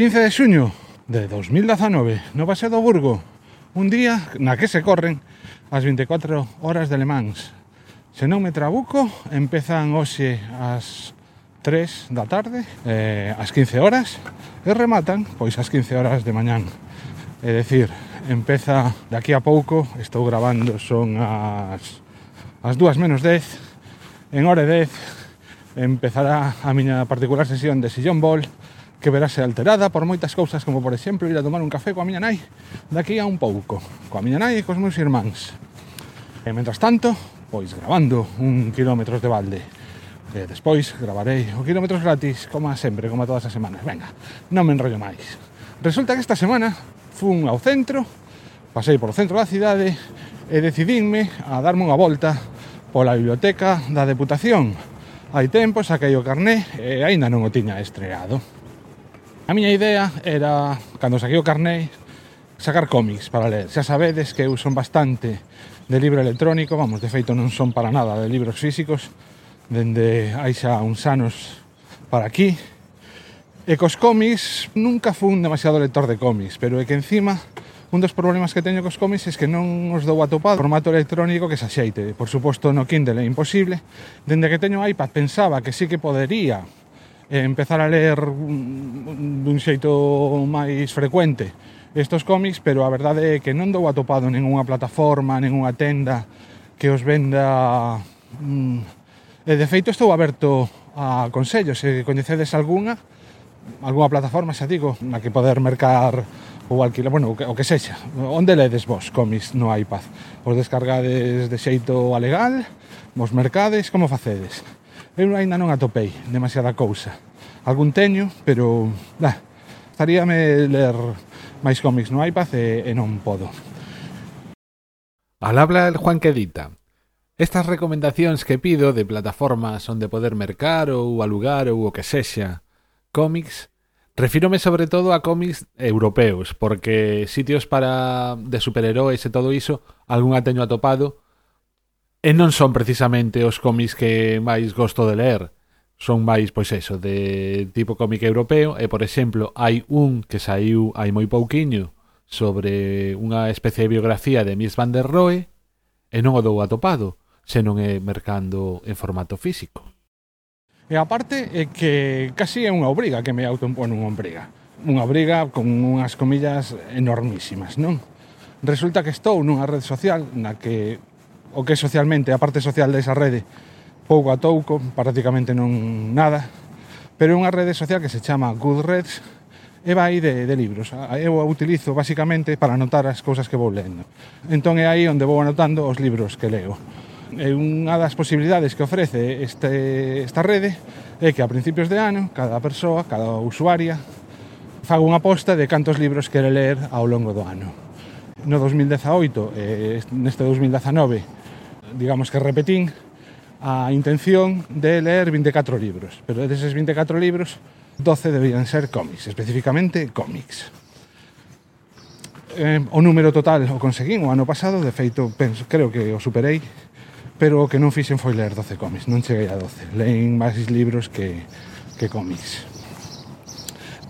15 de xuño de 2019 no Paseo do Burgo un día na que se corren as 24 horas de Le Mans. Se non me trabuco empezan hoxe as 3 da tarde eh, as 15 horas e rematan pois as 15 horas de mañán. É dicir, empeza aquí a pouco estou grabando son as as 2 menos 10 en hora 10 empezará a miña particular sesión de sillón ball que verá alterada por moitas cousas como, por exemplo, ir a tomar un café coa miña nai daqui a un pouco, coa miña nai e cos meus irmáns. E, mentras tanto, pois grabando un quilómetros de balde. E despois gravarei o quilómetros gratis, como sempre, como todas as semanas. Venga, non me enrollo máis. Resulta que esta semana fun ao centro, pasei polo centro da cidade e decidinme a darme unha volta pola biblioteca da Deputación. Hai tempo, saquei o carné e aínda non o tiña estreado. A miña idea era, cando saquei o carné, sacar cómics para ler. Xa sabedes que eu son bastante de libro electrónico, vamos, de feito non son para nada de libros físicos, dende hai xa uns anos para aquí. E cos cómics nunca fun demasiado lector de cómics, pero é que encima un dos problemas que teño cos cómics é que non os dou atopado formato electrónico que se axeite. Por suposto, no Kindle é imposible. Dende que teño iPad pensaba que sí que podería e empezar a ler dun xeito máis frecuente estos cómics, pero a verdade é que non dou atopado ninguna plataforma, ninguna tenda que os venda... Mm, e de feito estou aberto a consellos, se coñecedes algunha, algunha plataforma, xa digo, na que poder mercar ou alquilar, bueno, o que, o que sexa. Onde ledes vos cómics no iPad? Os descargades de xeito alegal? legal? Vos mercades? Como facedes? Eu ainda non atopei demasiada cousa. Algún teño, pero... Da, estaríame ler máis cómics no iPad e, e non podo. Al habla el Juan Quedita. Estas recomendacións que pido de plataformas onde poder mercar ou alugar ou o que sexa cómics, refírome sobre todo a cómics europeos, porque sitios para de superheróis e todo iso, algún ateño atopado, E non son precisamente os cómics que máis gosto de ler. Son máis, pois eso, de tipo cómic europeo. E, por exemplo, hai un que saiu hai moi pouquiño sobre unha especie de biografía de Mies van der Rohe e non o dou atopado, senón é mercando en formato físico. E aparte é que casi é unha obriga que me autoimpone unha obriga. Unha obriga con unhas comillas enormísimas, non? Resulta que estou nunha red social na que o que é socialmente, a parte social desa rede, pouco a touco, prácticamente non nada, pero é unha rede social que se chama Goodreads, e vai de, de libros. Eu a utilizo basicamente para anotar as cousas que vou lendo. Entón é aí onde vou anotando os libros que leo. E unha das posibilidades que ofrece este, esta rede é que a principios de ano cada persoa, cada usuaria faga unha aposta de cantos libros quere ler ao longo do ano. No 2018 e neste 2019 digamos que repetín a intención de ler 24 libros, pero deses 24 libros, 12 debían ser cómics, especificamente cómics. Eh, o número total o conseguín o ano pasado, de feito, penso, creo que o superei, pero o que non fixen foi ler 12 cómics, non cheguei a 12. Leín máis libros que, que cómics.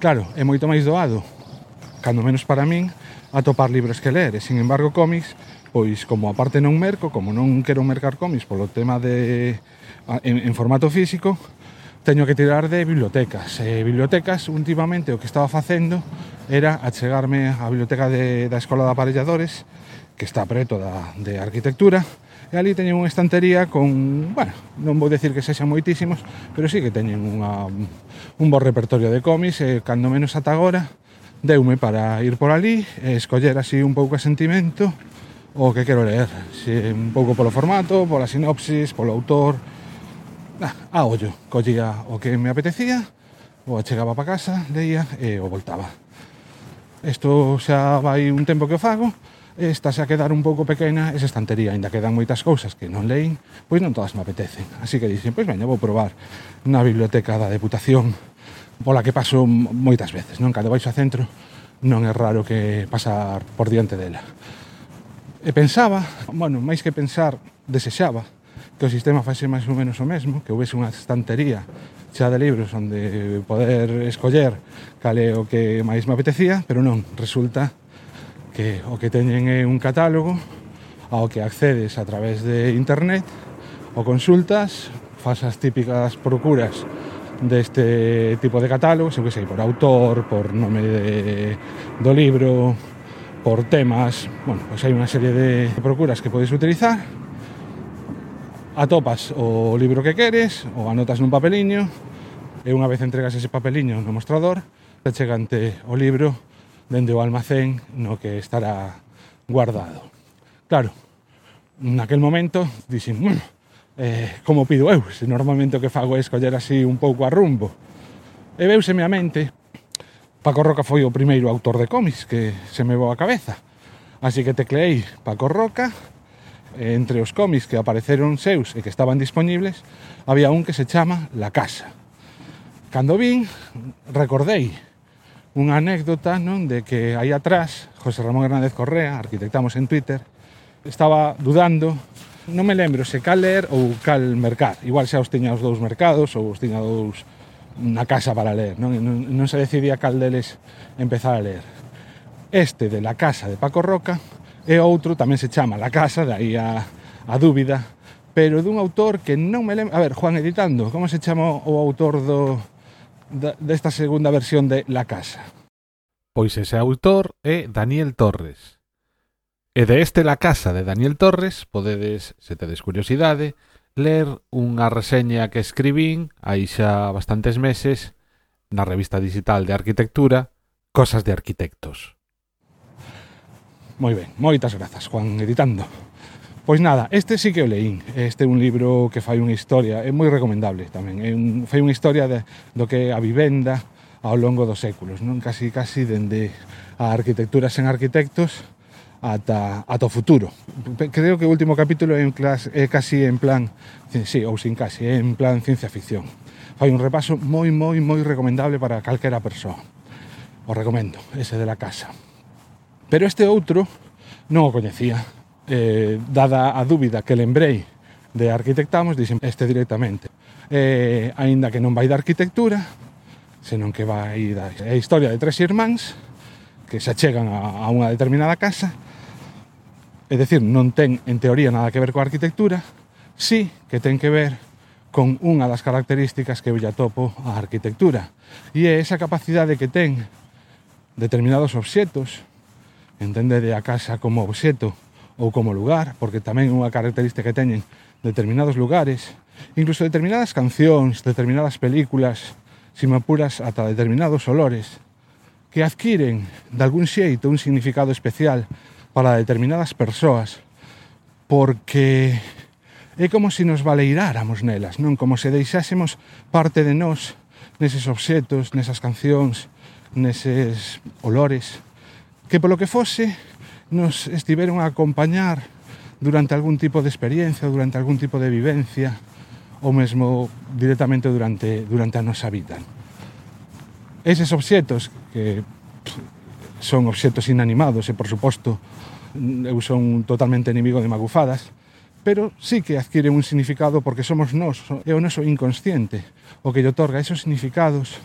Claro, é moito máis doado, cando menos para min, atopar libros que ler, e, sin embargo, cómics pois como aparte non merco, como non quero mercar cómics polo tema de en, en formato físico, teño que tirar de bibliotecas. E bibliotecas últimamente o que estaba facendo era achegarme á biblioteca de, da Escola de Aparelladores, que está preto da, de arquitectura, e ali teñen unha estantería con, bueno, non vou decir que sexan moitísimos, pero sí que teñen unha, un bo repertorio de cómics, e cando menos ata agora, deume para ir por ali, e escoller así un pouco a sentimento, o que quero ler si, un pouco polo formato, pola sinopsis, polo autor a ollo, collía o que me apetecía ou chegaba para casa, leía e o voltaba isto xa vai un tempo que o fago esta xa quedar un pouco pequena esa estantería, ainda quedan moitas cousas que non leín, pois non todas me apetecen. Así que dixen, pois veña, vou probar na biblioteca da Deputación, pola que paso moitas veces, non? Cando vais ao centro non é raro que pasar por diante dela. E pensaba, bueno, máis que pensar, desexaba que o sistema fase máis ou menos o mesmo, que houvese unha estantería xa de libros onde poder escoller cal é o que máis me apetecía, pero non, resulta que o que teñen é un catálogo ao que accedes a través de internet o consultas, fas as típicas procuras deste tipo de catálogos, eu que sei, por autor, por nome de, do libro, por temas, bueno, pues hai unha serie de procuras que podes utilizar. Atopas o libro que queres ou anotas nun papeliño e unha vez entregas ese papeliño no mostrador, te chegante o libro dende o almacén no que estará guardado. Claro, naquel momento dixen, bueno, eh, como pido eu, se normalmente o que fago é escoller así un pouco a rumbo. E veuseme a mente Paco Roca foi o primeiro autor de cómics que se me vou a cabeza. Así que tecleei Paco Roca, entre os cómics que apareceron seus e que estaban disponibles, había un que se chama La Casa. Cando vin, recordei unha anécdota non de que aí atrás, José Ramón Hernández Correa, arquitectamos en Twitter, estaba dudando non me lembro se cal ler ou cal mercar. Igual xa os tiña os dous mercados ou os tiña dous na casa para ler, non, non, non se decidía cal deles empezar a ler. Este de La Casa de Paco Roca e outro tamén se chama La Casa, dai a, a dúbida, pero dun autor que non me lembro... A ver, Juan Editando, como se chama o autor do, da, desta segunda versión de La Casa? Pois ese autor é Daniel Torres. E de este La Casa de Daniel Torres podedes, se tedes curiosidade, ler unha reseña que escribín aí xa bastantes meses na revista digital de arquitectura Cosas de Arquitectos. Moi ben, moitas grazas, Juan, editando. Pois nada, este sí que o leín. Este é un libro que fai unha historia, é moi recomendable tamén. É un, fai unha historia de, do que a vivenda ao longo dos séculos, non? Casi, casi dende a arquitectura sen arquitectos ata, ata o futuro. Creo que o último capítulo é, en clase, é casi en plan, sí, ou sin casi, é en plan ciencia ficción. Fai un repaso moi, moi, moi recomendable para calquera persoa. O recomendo, ese de la casa. Pero este outro non o coñecía. Eh, dada a dúbida que lembrei de arquitectamos, dixen este directamente. Eh, aínda que non vai da arquitectura, senón que vai da... É a historia de tres irmáns que se achegan a, a unha determinada casa é dicir, non ten en teoría nada que ver coa arquitectura, sí que ten que ver con unha das características que eu lle atopo a arquitectura, e é esa capacidade que ten determinados obxetos, entendede a casa como obxeto ou como lugar, porque tamén é unha característica que teñen determinados lugares, incluso determinadas cancións, determinadas películas, se me apuras ata determinados olores, que adquiren de algún xeito un significado especial para determinadas persoas porque é como se nos valeiráramos nelas, non? Como se deixásemos parte de nós neses obxetos, nesas cancións, neses olores, que polo que fose nos estiveron a acompañar durante algún tipo de experiencia, durante algún tipo de vivencia, ou mesmo directamente durante, durante a nosa vida. Eses obxetos que son obxectos inanimados e, por suposto, eu son totalmente enemigo de magufadas, pero sí que adquiren un significado porque somos nós, é o noso inconsciente o que lle otorga esos significados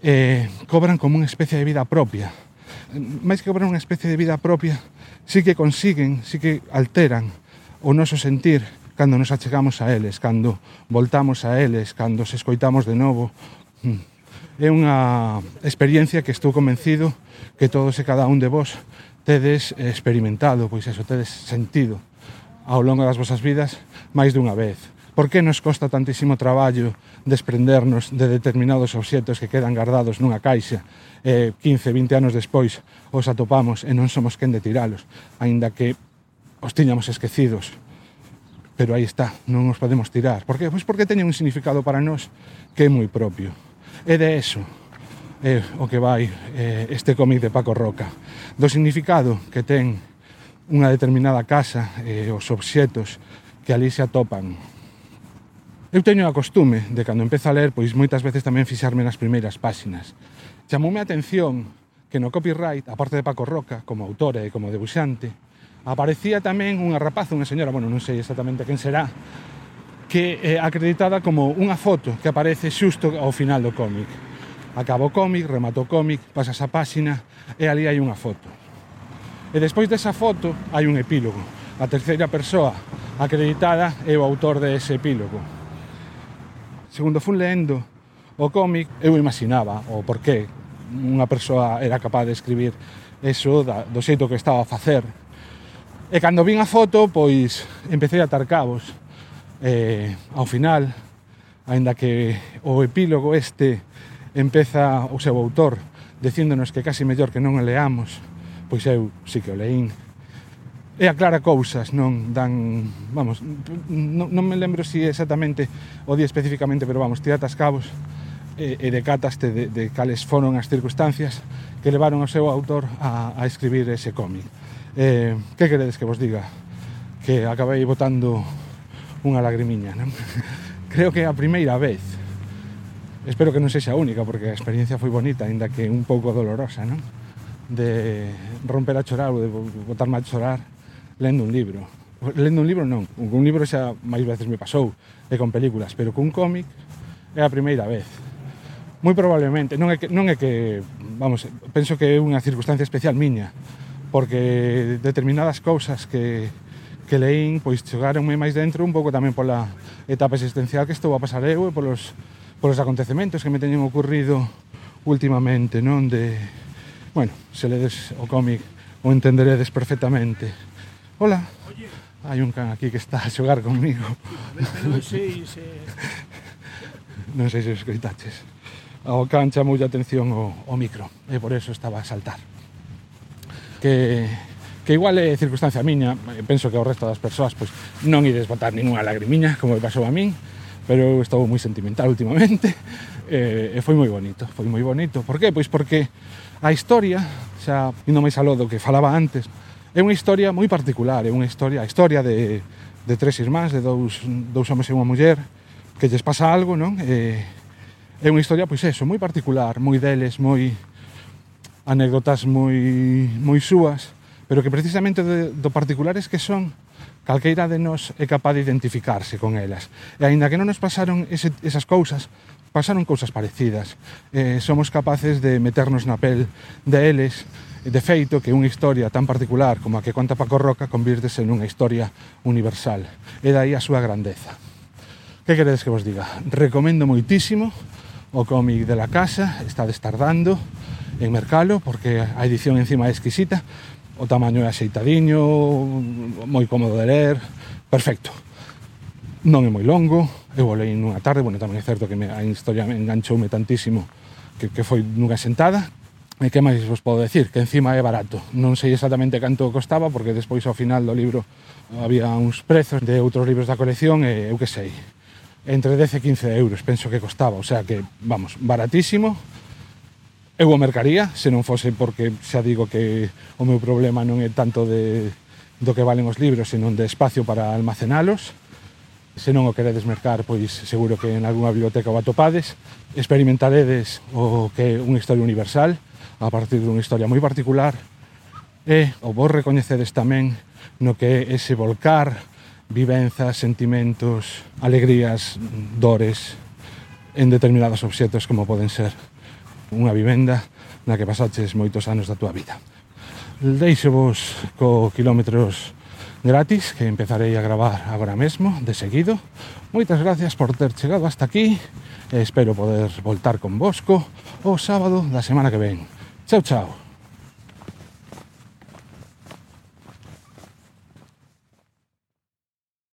eh, cobran como unha especie de vida propia. Mais que cobran unha especie de vida propia, sí que consiguen, sí que alteran o noso sentir cando nos achegamos a eles, cando voltamos a eles, cando se escoitamos de novo. Hmm é unha experiencia que estou convencido que todos e cada un de vos tedes experimentado, pois eso, tedes sentido ao longo das vosas vidas máis dunha vez. Por que nos costa tantísimo traballo desprendernos de determinados obxetos que quedan guardados nunha caixa eh, 15, 20 anos despois os atopamos e non somos quen de tiralos, aínda que os tiñamos esquecidos pero aí está, non os podemos tirar. Por que? Pois porque teñen un significado para nós que é moi propio. E de eso é o que vai eh, este cómic de Paco Roca. Do significado que ten unha determinada casa e eh, os obxetos que ali se atopan. Eu teño a costume de cando empezo a ler, pois moitas veces tamén fixarme nas primeiras páxinas. Chamoume a atención que no copyright, aparte de Paco Roca, como autor e como debuxante, aparecía tamén unha rapaza, unha señora, bueno, non sei exactamente quen será, que é acreditada como unha foto que aparece xusto ao final do cómic. Acaba o cómic, remata o cómic, pasas a páxina e ali hai unha foto. E despois desa foto hai un epílogo. A terceira persoa acreditada é o autor dese epílogo. Segundo fun leendo o cómic, eu imaginaba o porqué unha persoa era capaz de escribir eso da, do xeito que estaba a facer. E cando vin a foto, pois, empecé a atar cabos eh, ao final, aínda que o epílogo este empeza o seu autor dicíndonos que casi mellor que non o leamos, pois eu sí que o leín. E aclara cousas, non dan, vamos, non, non me lembro si exactamente o día especificamente, pero vamos, tiratas cabos e, e decataste de, de cales foron as circunstancias que levaron ao seu autor a, a escribir ese cómic. Eh, que queredes que vos diga? Que acabei botando unha lagrimiña, non? Creo que é a primeira vez. Espero que non sexa a única, porque a experiencia foi bonita, aínda que un pouco dolorosa, non? De romper a chorar ou de botarme a chorar lendo un libro. Lendo un libro non, un libro xa máis veces me pasou, e con películas, pero cun cómic é a primeira vez. Moi probablemente, non é que, non é que vamos, penso que é unha circunstancia especial miña, porque determinadas cousas que, que leín, pois chegaronme máis dentro un pouco tamén pola etapa existencial que estou a pasar eu e polos, polos acontecementos que me teñen ocurrido últimamente, non? De, bueno, se ledes o cómic o entenderedes perfectamente. Hola. Oye. Hai un can aquí que está a xogar conmigo. non sei se... non sei se escritaches. Ao can chamou a atención o, o micro e por eso estaba a saltar. Que que igual é circunstancia miña, eh, penso que ao resto das persoas pois non ides botar ninguna lagrimiña, como me pasou a min, pero eu estou moi sentimental últimamente, e, eh, e foi moi bonito, foi moi bonito. Por que? Pois porque a historia, xa indo máis aló do que falaba antes, é unha historia moi particular, é unha historia, a historia de, de tres irmáns, de dous, dous homens e unha muller, que lles pasa algo, non? E, é unha historia, pois eso, moi particular, moi deles, moi anecdotas moi moi súas pero que precisamente de, do particulares que son calqueira de nós é capaz de identificarse con elas. E aínda que non nos pasaron ese, esas cousas, pasaron cousas parecidas. Eh, somos capaces de meternos na pel de eles, de feito que unha historia tan particular como a que conta Paco Roca convirtese nunha historia universal. E dai a súa grandeza. Que queredes que vos diga? Recomendo moitísimo o cómic de la casa, está destardando en mercalo porque a edición encima é exquisita, o tamaño é axeitadiño, moi cómodo de ler, perfecto. Non é moi longo, eu o leí nunha tarde, bueno, tamén é certo que me, a historia me enganchoume tantísimo que, que foi nunha sentada, E que máis vos podo decir? Que encima é barato. Non sei exactamente canto costaba, porque despois ao final do libro había uns prezos de outros libros da colección, e eu que sei, entre 10 e 15 euros penso que costaba. O sea que, vamos, baratísimo, eu o mercaría, se non fose porque xa digo que o meu problema non é tanto de do que valen os libros, senón de espacio para almacenalos. Se non o queredes mercar, pois seguro que en algunha biblioteca o atopades. Experimentaredes o que é unha historia universal, a partir dunha historia moi particular. E o vos recoñecedes tamén no que é ese volcar vivenzas, sentimentos, alegrías, dores en determinados obxetos como poden ser unha vivenda na que pasaches moitos anos da túa vida. Deixo vos co kilómetros gratis que empezarei a gravar agora mesmo, de seguido. Moitas gracias por ter chegado hasta aquí e espero poder voltar con vosco o sábado da semana que ven. Chao, chao.